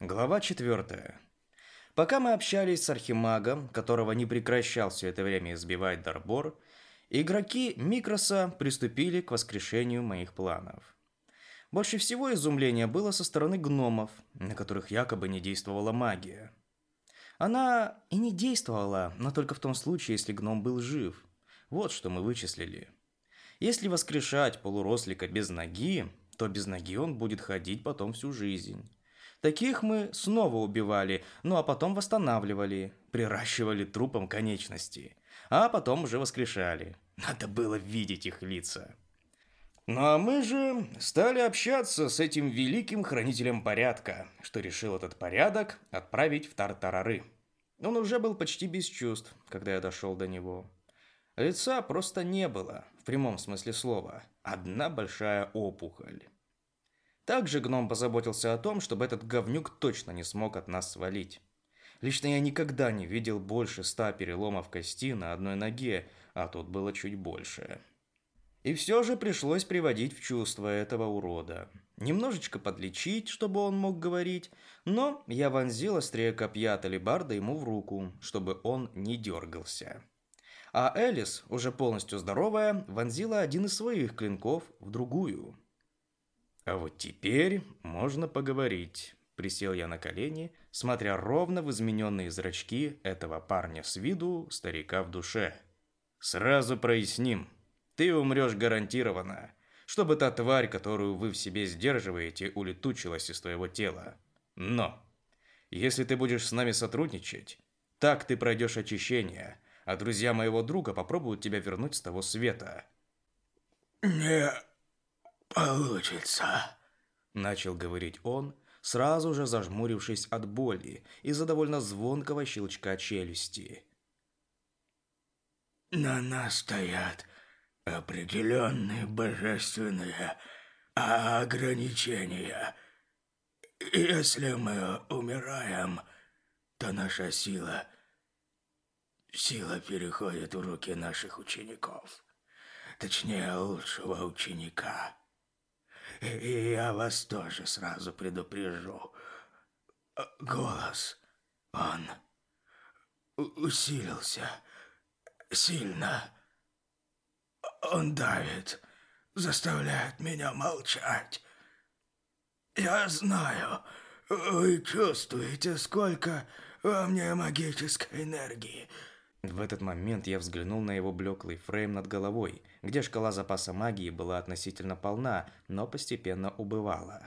Глава 4. Пока мы общались с архимагом, которого не прекращал все это время избивать Дарбор, игроки Микроса приступили к воскрешению моих планов. Больше всего изумления было со стороны гномов, на которых якобы не действовала магия. Она и не действовала, но только в том случае, если гном был жив. Вот что мы вычислили. Если воскрешать полурослика без ноги, то без ноги он будет ходить потом всю жизнь. Таких мы снова убивали, ну а потом восстанавливали, приращивали трупом конечности, а потом уже воскрешали. Надо было видеть их лица. Ну а мы же стали общаться с этим великим хранителем порядка, что решил этот порядок отправить в Тартарары. Он уже был почти без чувств, когда я дошел до него. Лица просто не было, в прямом смысле слова. Одна большая опухоль. Также гном позаботился о том, чтобы этот говнюк точно не смог от нас свалить. Лично я никогда не видел больше ста переломов кости на одной ноге, а тут было чуть больше. И все же пришлось приводить в чувство этого урода. Немножечко подлечить, чтобы он мог говорить, но я вонзил острее копья Талибарда ему в руку, чтобы он не дергался. А Элис, уже полностью здоровая, вонзила один из своих клинков в другую. А вот теперь можно поговорить. Присел я на колени, смотря ровно в измененные зрачки этого парня с виду, старика в душе. Сразу проясним. Ты умрешь гарантированно, чтобы та тварь, которую вы в себе сдерживаете, улетучилась из твоего тела. Но, если ты будешь с нами сотрудничать, так ты пройдешь очищение, а друзья моего друга попробуют тебя вернуть с того света. Не получится, начал говорить он, сразу же зажмурившись от боли из-за довольно звонкого щелчка челюсти. На нас стоят определенные божественные ограничения. Если мы умираем, то наша сила сила переходит в руки наших учеников. Точнее, лучшего ученика. И я вас тоже сразу предупрежу. Голос, он усилился сильно. Он давит, заставляет меня молчать. Я знаю, вы чувствуете, сколько во мне магической энергии. В этот момент я взглянул на его блеклый фрейм над головой, где шкала запаса магии была относительно полна, но постепенно убывала.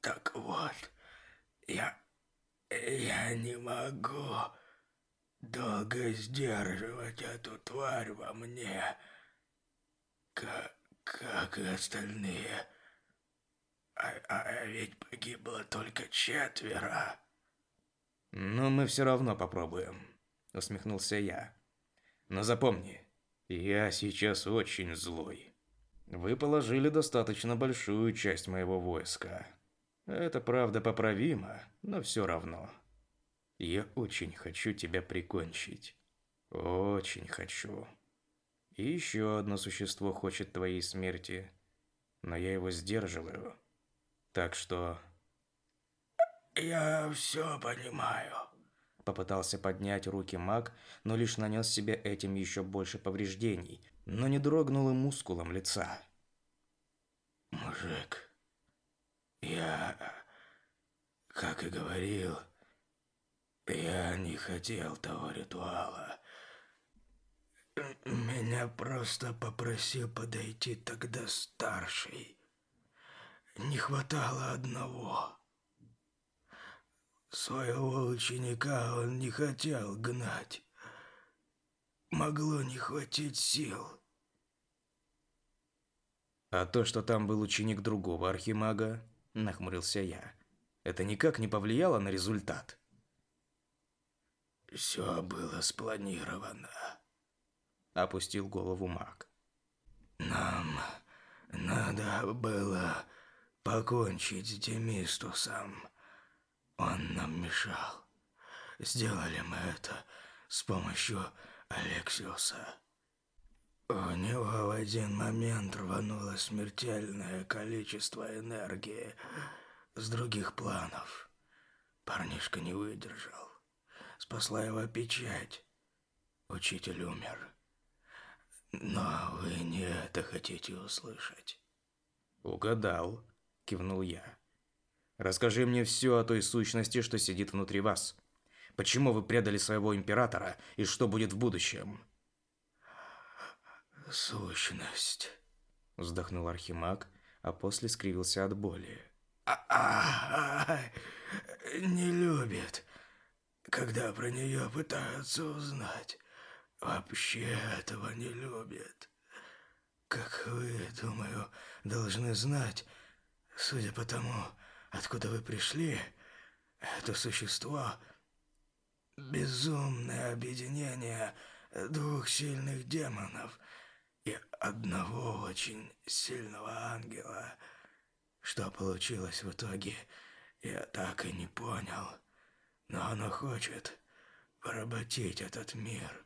Так вот, я... я не могу долго сдерживать эту тварь во мне, как, как и остальные. А, а ведь погибло только четверо. Но мы все равно попробуем, усмехнулся я. Но запомни, я сейчас очень злой. Вы положили достаточно большую часть моего войска. Это правда поправимо, но все равно. Я очень хочу тебя прикончить. Очень хочу. И еще одно существо хочет твоей смерти, но я его сдерживаю. Так что... Я все понимаю. Попытался поднять руки маг, но лишь нанес себе этим еще больше повреждений, но не дрогнул и мускулом лица. Мужик, я, как и говорил, я не хотел того ритуала. Меня просто попросил подойти тогда старший. Не хватало одного. Своего ученика он не хотел гнать. Могло не хватить сил. А то, что там был ученик другого архимага, нахмурился я, это никак не повлияло на результат. Все было спланировано. Опустил голову маг. Нам надо было покончить с Демистусом. Он нам мешал. Сделали мы это с помощью Алексиуса. У него в один момент рвануло смертельное количество энергии. с других планов. Парнишка не выдержал. Спасла его печать. Учитель умер. Но вы не это хотите услышать. Угадал, кивнул я. Расскажи мне все о той сущности, что сидит внутри вас. Почему вы предали своего императора и что будет в будущем? Сущность, вздохнул Архимаг, а после скривился от боли. А -а -а, не любит, когда про нее пытаются узнать. Вообще этого не любит. Как вы, думаю, должны знать, судя по тому, откуда вы пришли, это существо — безумное объединение двух сильных демонов и одного очень сильного ангела. Что получилось в итоге, я так и не понял. Но оно хочет поработить этот мир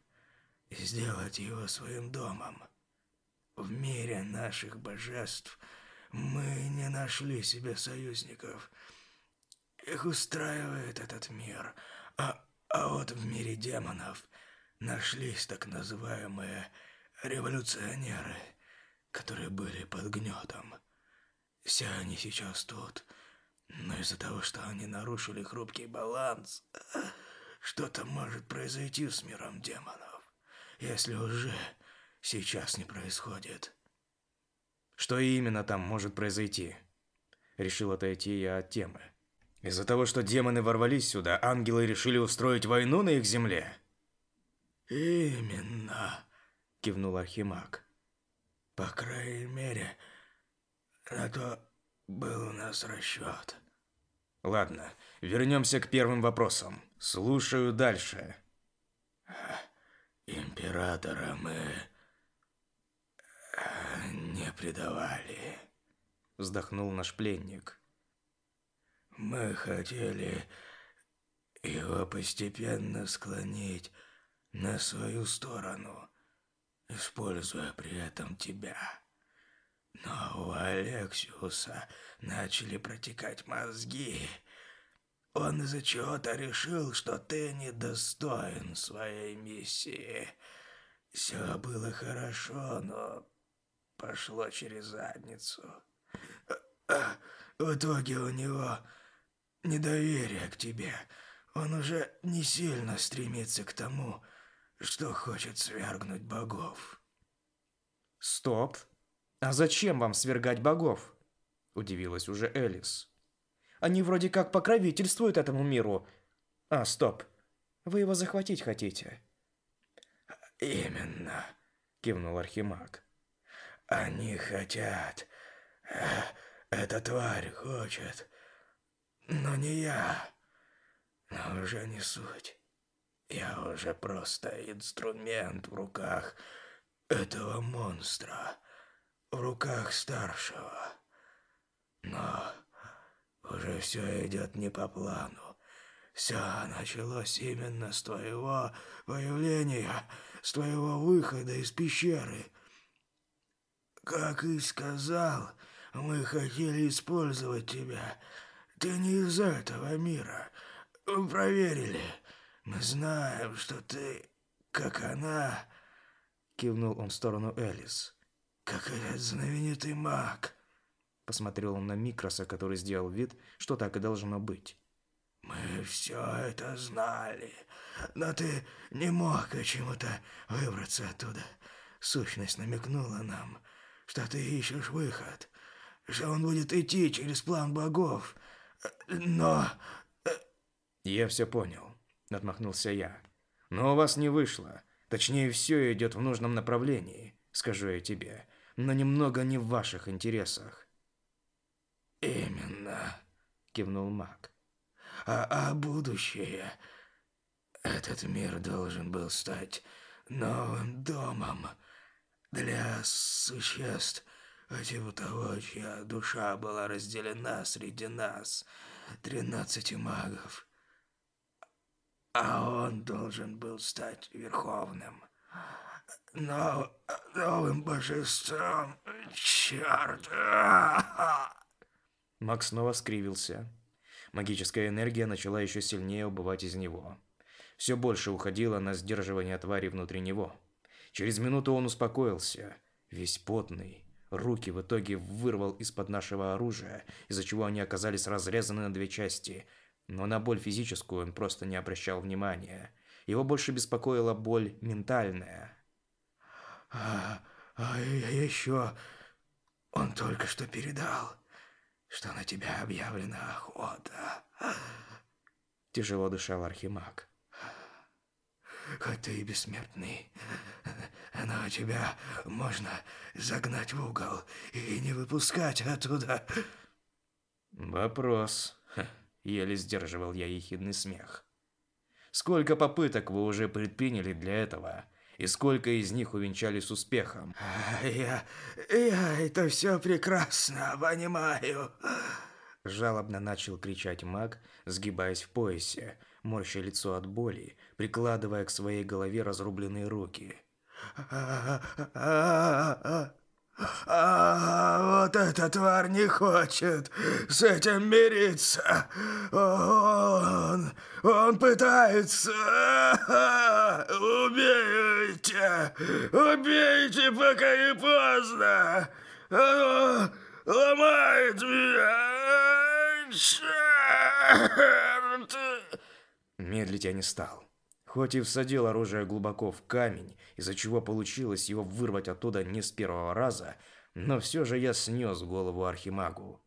и сделать его своим домом. В мире наших божеств мы не нашли себе союзников. Их устраивает этот мир, а, а вот в мире демонов нашлись так называемые революционеры, которые были под гнетом. Все они сейчас тут, но из-за того, что они нарушили хрупкий баланс, что-то может произойти с миром демонов, если уже сейчас не происходит. Что именно там может произойти? Решил отойти я от темы. Из-за того, что демоны ворвались сюда, ангелы решили устроить войну на их земле? Именно, кивнул Архимаг. По крайней мере, на то был у нас расчет. Ладно, вернемся к первым вопросам. Слушаю дальше. Императора мы предавали. Вздохнул наш пленник. Мы хотели его постепенно склонить на свою сторону, используя при этом тебя. Но у Алексиуса начали протекать мозги. Он из-за чего-то решил, что ты недостоин своей миссии. Все было хорошо, но пошло через задницу. В итоге у него недоверие к тебе. Он уже не сильно стремится к тому, что хочет свергнуть богов. Стоп. А зачем вам свергать богов? Удивилась уже Элис. Они вроде как покровительствуют этому миру. А, стоп. Вы его захватить хотите? Именно, кивнул Архимаг. Они хотят. Э, эта тварь хочет. Но не я. Но уже не суть. Я уже просто инструмент в руках этого монстра. В руках старшего. Но уже все идет не по плану. Все началось именно с твоего появления, с твоего выхода из пещеры. Как и сказал, мы хотели использовать тебя. Ты не из этого мира. Проверили. Мы знаем, что ты, как она, кивнул он в сторону Элис. Как этот знаменитый маг. Посмотрел он на Микроса, который сделал вид, что так и должно быть. «Мы все это знали, но ты не мог почему-то выбраться оттуда. Сущность намекнула нам, что ты ищешь выход, что он будет идти через план богов, но...» «Я все понял», — отмахнулся я. «Но у вас не вышло. Точнее, все идет в нужном направлении, скажу я тебе, но немного не в ваших интересах. «Именно», — кивнул маг. «А, а будущее? Этот мир должен был стать новым домом для существ, типа того, чья душа была разделена среди нас, тринадцати магов. А он должен был стать верховным, но новым божеством. Черт!» Маг снова скривился. Магическая энергия начала еще сильнее убывать из него. Все больше уходило на сдерживание твари внутри него. Через минуту он успокоился, весь потный. Руки в итоге вырвал из-под нашего оружия, из-за чего они оказались разрезаны на две части. Но на боль физическую он просто не обращал внимания. Его больше беспокоила боль ментальная. А, а еще он только что передал, что на тебя объявлена охота. Тяжело дышал Архимаг. Хоть ты и бессмертный, но тебя можно загнать в угол и не выпускать оттуда. Вопрос. Еле сдерживал я ехидный смех. Сколько попыток вы уже предприняли для этого? И сколько из них увенчались успехом? Я... я это все прекрасно понимаю. Жалобно начал кричать маг, сгибаясь в поясе, морща лицо от боли, прикладывая к своей голове разрубленные руки. А вот эта тварь не хочет с этим мириться. Он, он пытается. Убейте, убейте, пока не поздно. Ломает меня. Черт. Медлить я не стал. Хоть и всадил оружие глубоко в камень, из-за чего получилось его вырвать оттуда не с первого раза, но все же я снес голову Архимагу.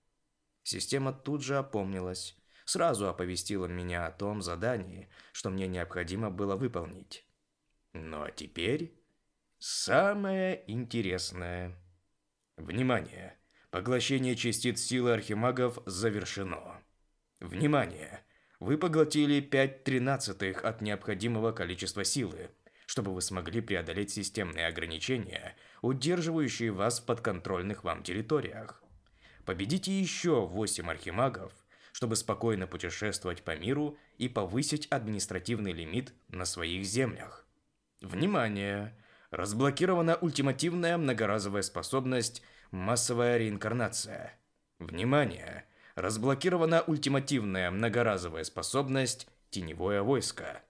Система тут же опомнилась, сразу оповестила меня о том задании, что мне необходимо было выполнить. Ну а теперь самое интересное. Внимание! Поглощение частиц силы архимагов завершено. Внимание! Вы поглотили 5 тринадцатых от необходимого количества силы, чтобы вы смогли преодолеть системные ограничения, удерживающие вас в подконтрольных вам территориях. Победите еще 8 архимагов, чтобы спокойно путешествовать по миру и повысить административный лимит на своих землях. Внимание! Разблокирована ультимативная многоразовая способность «Массовая реинкарнация». Внимание! Разблокирована ультимативная многоразовая способность «Теневое войско».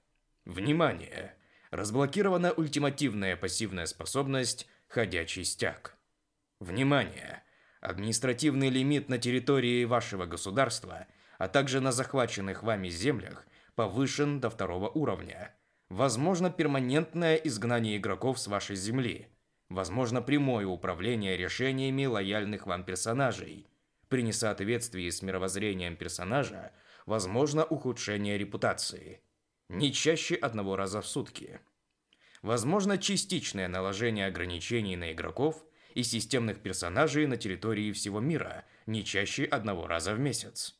Внимание! Разблокирована ультимативная пассивная способность «Ходячий стяг». Внимание! Административный лимит на территории вашего государства, а также на захваченных вами землях повышен до второго уровня. Возможно перманентное изгнание игроков с вашей земли. Возможно прямое управление решениями лояльных вам персонажей – при несоответствии с мировоззрением персонажа возможно ухудшение репутации. Не чаще одного раза в сутки. Возможно частичное наложение ограничений на игроков и системных персонажей на территории всего мира не чаще одного раза в месяц.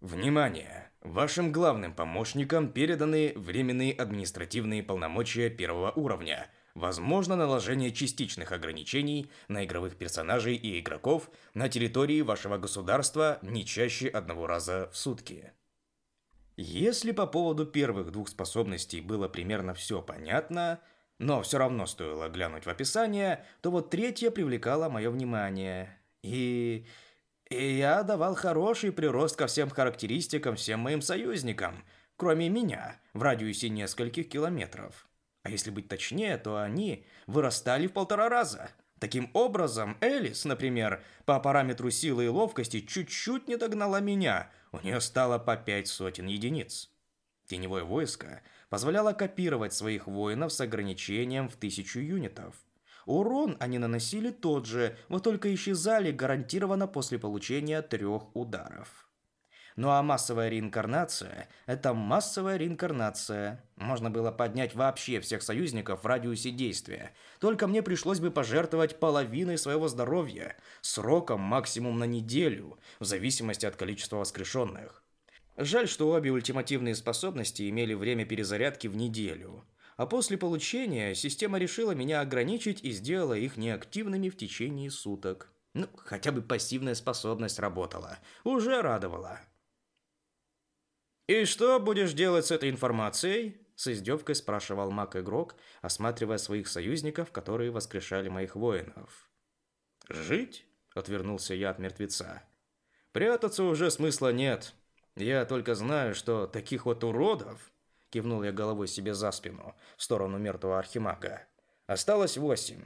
Внимание! Вашим главным помощникам переданы временные административные полномочия первого уровня – Возможно наложение частичных ограничений на игровых персонажей и игроков на территории вашего государства не чаще одного раза в сутки. Если по поводу первых двух способностей было примерно все понятно, но все равно стоило глянуть в описание, то вот третья привлекала мое внимание. И... и я давал хороший прирост ко всем характеристикам всем моим союзникам, кроме меня, в радиусе нескольких километров. А если быть точнее, то они вырастали в полтора раза. Таким образом, Элис, например, по параметру силы и ловкости чуть-чуть не догнала меня. У нее стало по пять сотен единиц. Теневое войско позволяло копировать своих воинов с ограничением в тысячу юнитов. Урон они наносили тот же, вот только исчезали гарантированно после получения трех ударов. Ну а массовая реинкарнация – это массовая реинкарнация. Можно было поднять вообще всех союзников в радиусе действия. Только мне пришлось бы пожертвовать половиной своего здоровья, сроком максимум на неделю, в зависимости от количества воскрешенных. Жаль, что обе ультимативные способности имели время перезарядки в неделю. А после получения система решила меня ограничить и сделала их неактивными в течение суток. Ну, хотя бы пассивная способность работала. Уже радовала. «И что будешь делать с этой информацией?» С издевкой спрашивал маг-игрок, осматривая своих союзников, которые воскрешали моих воинов. «Жить?» – отвернулся я от мертвеца. Прятаться уже смысла нет. Я только знаю, что таких вот уродов, кивнул я головой себе за спину, в сторону мертвого архимага, осталось восемь.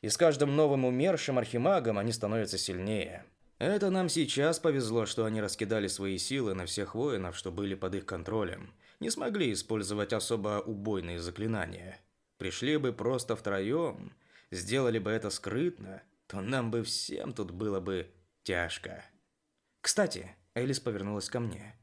И с каждым новым умершим архимагом они становятся сильнее. Это нам сейчас повезло, что они раскидали свои силы на всех воинов, что были под их контролем. Не смогли использовать особо убойные заклинания. Пришли бы просто втроем, сделали бы это скрытно, то нам бы всем тут было бы тяжко. Кстати, Элис повернулась ко мне.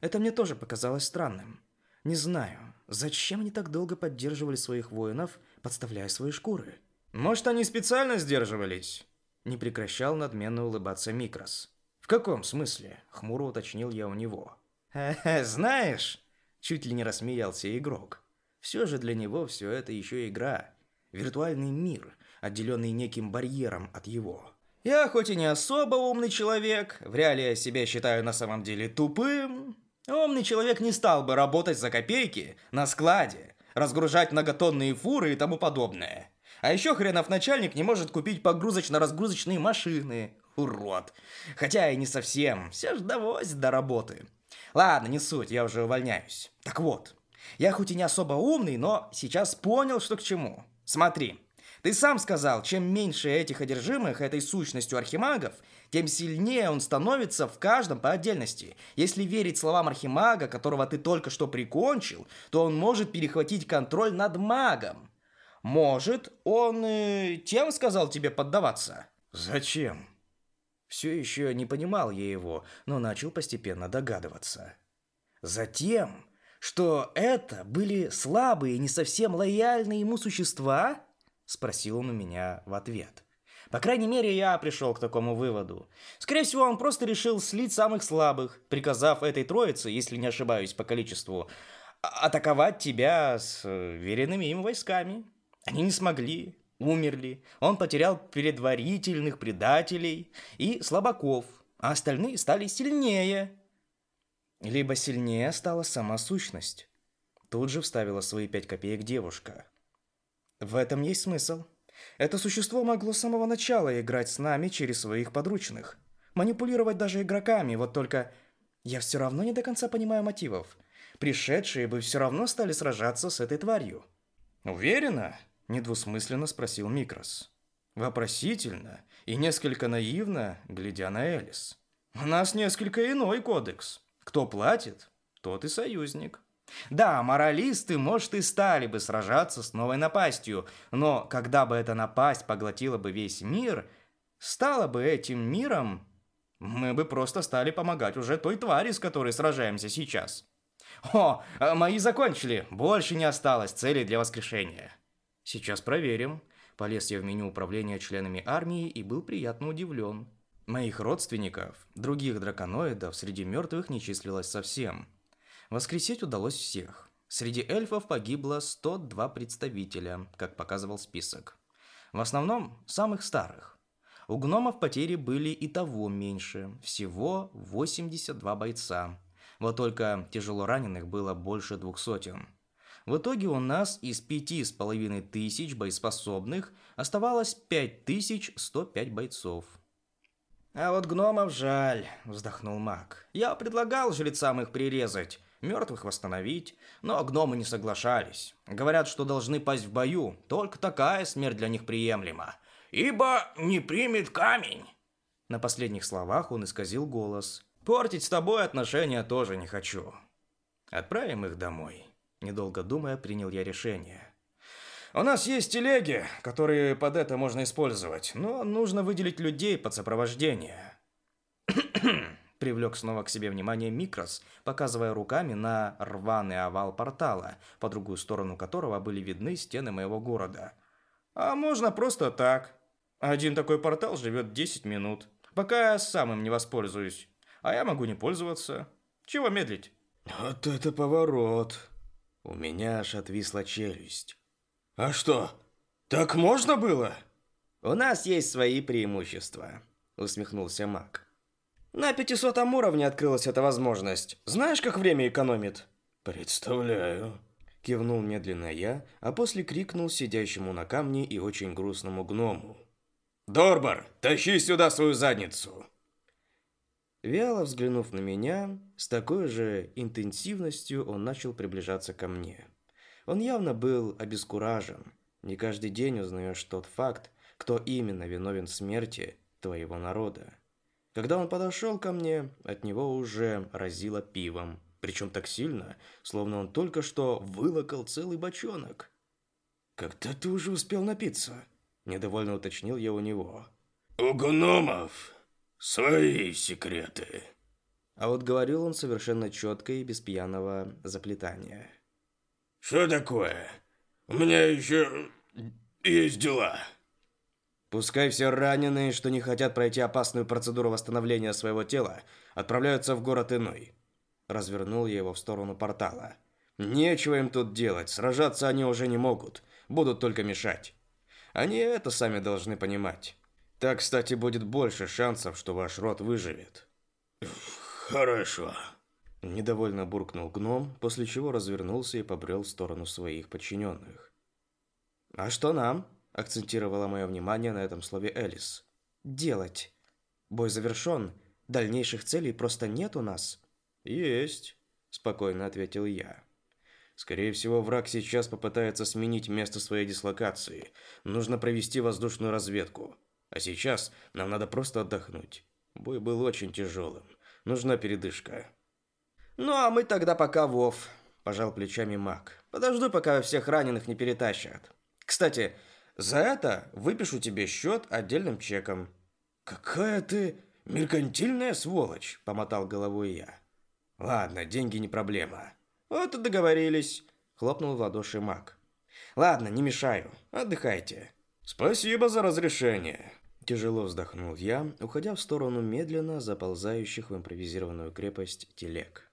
Это мне тоже показалось странным. Не знаю, зачем они так долго поддерживали своих воинов, подставляя свои шкуры. Может, они специально сдерживались? Не прекращал надменно улыбаться Микрос. В каком смысле? Хмуро уточнил я у него. знаешь, чуть ли не рассмеялся игрок. Все же для него все это еще игра. Виртуальный мир, отделенный неким барьером от его. Я хоть и не особо умный человек, в реале себя считаю на самом деле тупым. Умный человек не стал бы работать за копейки на складе, разгружать многотонные фуры и тому подобное. А еще хренов начальник не может купить погрузочно-разгрузочные машины. Урод. Хотя и не совсем. Все ж довозит до работы. Ладно, не суть, я уже увольняюсь. Так вот, я хоть и не особо умный, но сейчас понял, что к чему. Смотри, ты сам сказал, чем меньше этих одержимых этой сущностью архимагов, тем сильнее он становится в каждом по отдельности. Если верить словам архимага, которого ты только что прикончил, то он может перехватить контроль над магом. Может, он э, тем сказал тебе поддаваться? Зачем? Все еще не понимал я его, но начал постепенно догадываться. Затем, что это были слабые, не совсем лояльные ему существа? Спросил он у меня в ответ. По крайней мере, я пришел к такому выводу. Скорее всего, он просто решил слить самых слабых, приказав этой троице, если не ошибаюсь по количеству, а, атаковать тебя с э, веренными им войсками. Они не смогли, умерли. Он потерял предварительных предателей и слабаков, а остальные стали сильнее. Либо сильнее стала сама сущность. Тут же вставила свои пять копеек девушка. В этом есть смысл. Это существо могло с самого начала играть с нами через своих подручных. Манипулировать даже игроками, вот только я все равно не до конца понимаю мотивов. Пришедшие бы все равно стали сражаться с этой тварью. Уверена? Недвусмысленно спросил Микрос. Вопросительно и несколько наивно, глядя на Элис. У нас несколько иной кодекс. Кто платит, тот и союзник. Да, моралисты, может, и стали бы сражаться с новой напастью, но когда бы эта напасть поглотила бы весь мир, стала бы этим миром, мы бы просто стали помогать уже той твари, с которой сражаемся сейчас. О, мои закончили, больше не осталось целей для воскрешения. Сейчас проверим. Полез я в меню управления членами армии и был приятно удивлен. Моих родственников, других драконоидов, среди мертвых не числилось совсем. Воскресить удалось всех. Среди эльфов погибло 102 представителя, как показывал список. В основном самых старых. У гномов потери были и того меньше, всего 82 бойца. Вот только тяжело раненых было больше двух сотен. В итоге у нас из пяти с половиной тысяч боеспособных оставалось 5105 бойцов. «А вот гномов жаль», — вздохнул маг. «Я предлагал жрецам их прирезать, мертвых восстановить, но гномы не соглашались. Говорят, что должны пасть в бою, только такая смерть для них приемлема. Ибо не примет камень». На последних словах он исказил голос. «Портить с тобой отношения тоже не хочу. Отправим их домой». Недолго думая, принял я решение. У нас есть телеги, которые под это можно использовать, но нужно выделить людей под сопровождение. Привлек снова к себе внимание Микрос, показывая руками на рваный овал портала, по другую сторону которого были видны стены моего города. А можно просто так. Один такой портал живет 10 минут, пока я сам им не воспользуюсь. А я могу не пользоваться. Чего медлить? Вот это поворот. У меня аж отвисла челюсть. «А что, так можно было?» «У нас есть свои преимущества», — усмехнулся маг. «На 500 уровне открылась эта возможность. Знаешь, как время экономит?» «Представляю», — кивнул медленно я, а после крикнул сидящему на камне и очень грустному гному. «Дорбар, тащи сюда свою задницу!» Вяло взглянув на меня, с такой же интенсивностью он начал приближаться ко мне. Он явно был обескуражен. Не каждый день узнаешь тот факт, кто именно виновен в смерти твоего народа. Когда он подошел ко мне, от него уже разило пивом, причем так сильно, словно он только что вылокал целый бочонок. «Когда ты уже успел напиться?» – недовольно уточнил я у него. «У гномов свои секреты». А вот говорил он совершенно четко и без пьяного заплетания. «Что такое? У меня еще есть дела». Пускай все раненые, что не хотят пройти опасную процедуру восстановления своего тела, отправляются в город иной. Развернул я его в сторону портала. Нечего им тут делать, сражаться они уже не могут, будут только мешать. Они это сами должны понимать. Так, кстати, будет больше шансов, что ваш род выживет. Хорошо. Недовольно буркнул гном, после чего развернулся и побрел в сторону своих подчиненных. А что нам? акцентировала мое внимание на этом слове Элис. Делать. Бой завершен. Дальнейших целей просто нет у нас. Есть, спокойно ответил я. Скорее всего, враг сейчас попытается сменить место своей дислокации. Нужно провести воздушную разведку. А сейчас нам надо просто отдохнуть. Бой был очень тяжелым. Нужна передышка. Ну а мы тогда пока Вов, пожал плечами Мак. Подожду, пока всех раненых не перетащат. Кстати, за это выпишу тебе счет отдельным чеком. Какая ты меркантильная сволочь, помотал головой я. Ладно, деньги не проблема. Вот и договорились, хлопнул в ладоши Мак. Ладно, не мешаю. Отдыхайте. Спасибо за разрешение. Тяжело вздохнул я, уходя в сторону медленно заползающих в импровизированную крепость телег.